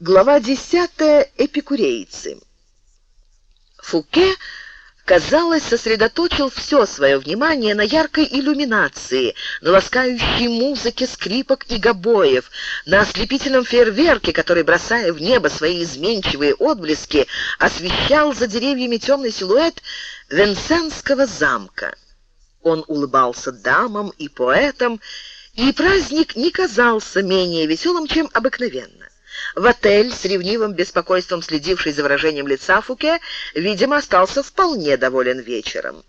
Глава 10. Эпикурейцы. Фуке, казалось, сосредоточил все свое внимание на яркой иллюминации, на ласкающей музыке скрипок и гобоев, на ослепительном фейерверке, который, бросая в небо свои изменчивые отблески, освещал за деревьями темный силуэт Венсенского замка. Он улыбался дамам и поэтам, и праздник не казался менее веселым, чем обыкновенно. В отель, с ревнивым беспокойством следивший за выражением лица Фуке, видимо, остался вполне доволен вечером.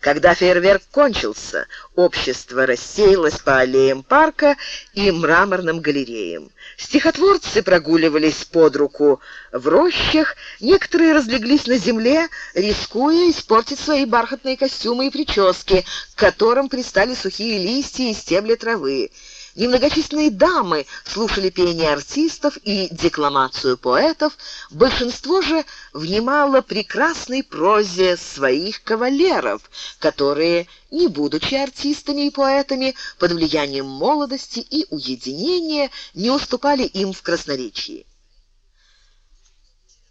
Когда фейерверк кончился, общество рассеялось по аллеям парка и мраморным галереям. Стихотворцы прогуливались под руку в рощах, некоторые разлеглись на земле, рискуя испортить свои бархатные костюмы и прически, к которым пристали сухие листья и стебли травы. Немногочисленные дамы слушали пение артистов и декламацию поэтов, большинство же внимало прекрасной прозе своих кавалеров, которые, не будучи артистами и поэтами, под влиянием молодости и уединения не уступали им в красноречии.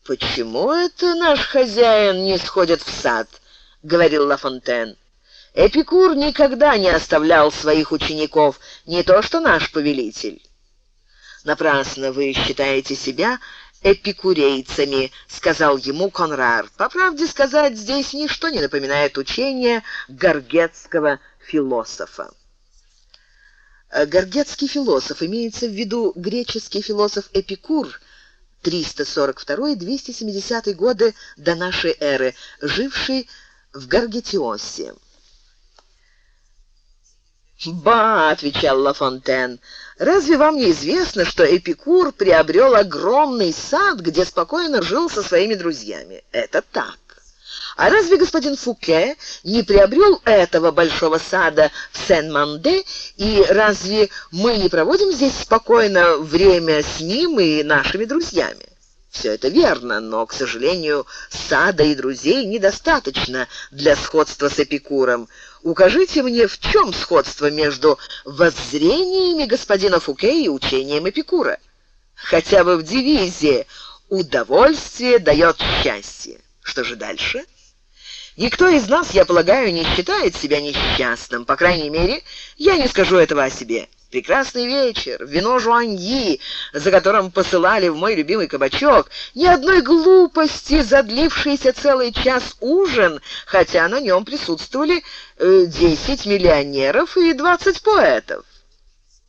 «Почему это наш хозяин не сходит в сад?» — говорил Ла Фонтен. Эпикур никогда не оставлял своих учеников, не то что наш повелитель. Напрасно вы считаете себя эпикурейцами, сказал ему Конрар. По правде сказать, здесь ничто не напоминает учение горгетского философа. Горгетский философ имеется в виду греческий философ Эпикур, 342-270 годы до нашей эры, живший в Гаргетиосе. «Ба!» — отвечал Ла Фонтен. «Разве вам не известно, что Эпикур приобрел огромный сад, где спокойно жил со своими друзьями? Это так. А разве господин Фуке не приобрел этого большого сада в Сен-Манде, и разве мы не проводим здесь спокойно время с ним и нашими друзьями?» Все это верно, но, к сожалению, сада и друзей недостаточно для сходства с Эпикуром. Укажите мне, в чем сходство между воззрениями господина Фуке и учением Эпикура? Хотя бы в девизе «Удовольствие дает счастье». Что же дальше? Никто из нас, я полагаю, не считает себя несчастным. По крайней мере, я не скажу этого о себе. Прекрасный вечер, вино жуаньи, за которым посылали в мой любимый кабачок, ни одной глупости, задлившийся целый час ужин, хотя на нем присутствовали э, десять миллионеров и двадцать поэтов.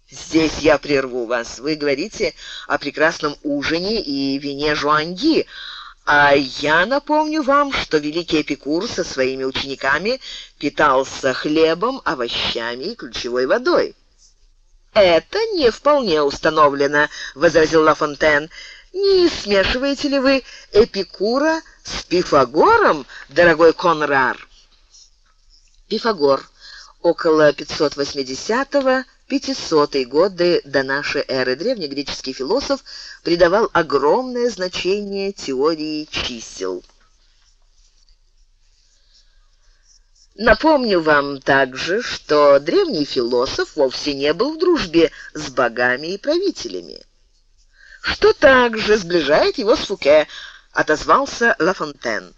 Здесь я прерву вас. Вы говорите о прекрасном ужине и вине жуаньи, а я напомню вам, что великий Эпикур со своими учениками питался хлебом, овощами и ключевой водой. «Это не вполне установлено», — возразил Ла Фонтен. «Не смешиваете ли вы Эпикура с Пифагором, дорогой Конрар?» Пифагор, около 580-го, 500 годы до нашей эры древнегреческий философ придавал огромное значение теории чисел. Напомню вам также, что древний философ вовсе не был в дружбе с богами и правителями. Что также сближает его с Фуке, отозвался Ла Фонтен.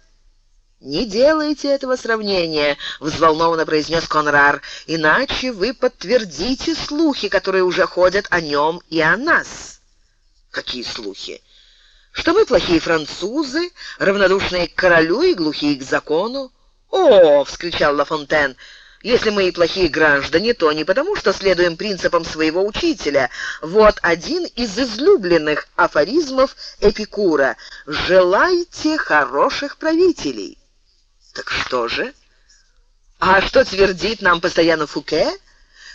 «Не делайте этого сравнения», — взволнованно произнес Конрар, «иначе вы подтвердите слухи, которые уже ходят о нем и о нас». «Какие слухи?» «Что мы плохие французы, равнодушные к королю и глухие к закону?» «О!» — вскричал Ла Фонтен. «Если мы и плохие граждане, то не потому, что следуем принципам своего учителя. Вот один из излюбленных афоризмов Эпикура. «Желайте хороших правителей». Так что же? А что твердит нам постоянно Фуке?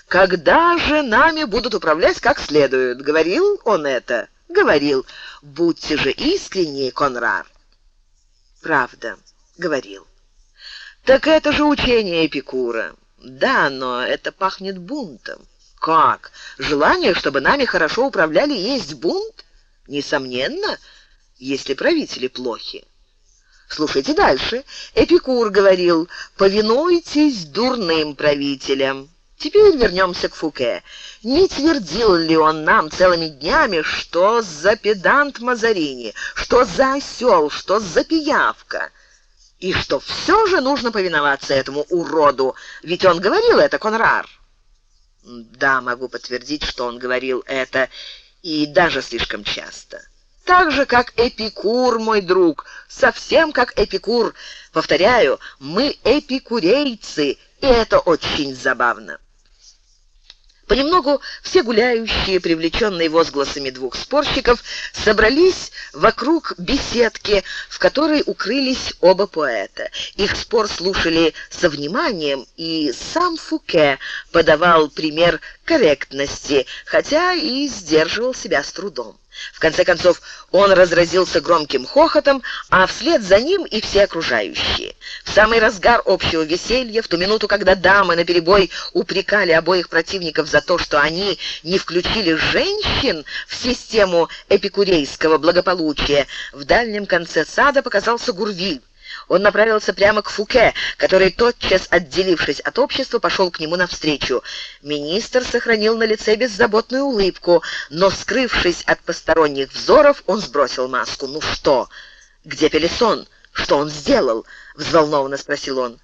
Когда же нами будут управлять как следует? Говорил он это? Говорил. Будьте же искренние, Конрар. Правда, говорил. Так это же учение Эпикура. Да, но это пахнет бунтом. Как? Желание, чтобы нами хорошо управляли, есть бунт? Несомненно, если правители плохи. Слушайте дальше. Эпикур говорил: "Повинуйтесь дурным правителям". Теперь вернемся к Фуке. Не твердил ли он нам целыми днями, что за педант Мазарини, что за осел, что за пиявка? И что все же нужно повиноваться этому уроду, ведь он говорил это, Конрар. Да, могу подтвердить, что он говорил это, и даже слишком часто. Так же, как Эпикур, мой друг, совсем как Эпикур. Повторяю, мы эпикурейцы, и это очень забавно. Понемногу все гуляющие, привлеченные возгласами двух спорщиков, собрались вокруг беседки, в которой укрылись оба поэта. Их спор слушали со вниманием, и сам Фуке подавал пример корректности, хотя и сдерживал себя с трудом. В конце концов, он разразился громким хохотом, а вслед за ним и все окружающие. В самый разгар общего веселья, в ту минуту, когда дамы наперебой упрекали обоих противников за то, что они не включили женщин в систему эпикурейского благополучия, в дальнем конце сада показался Гурвиль. Он направился прямо к Фуке, который, тотчас отделившись от общества, пошел к нему навстречу. Министр сохранил на лице беззаботную улыбку, но, скрывшись от посторонних взоров, он сбросил маску. «Ну что? Где Пелесон? Что он сделал?» — взволнованно спросил он.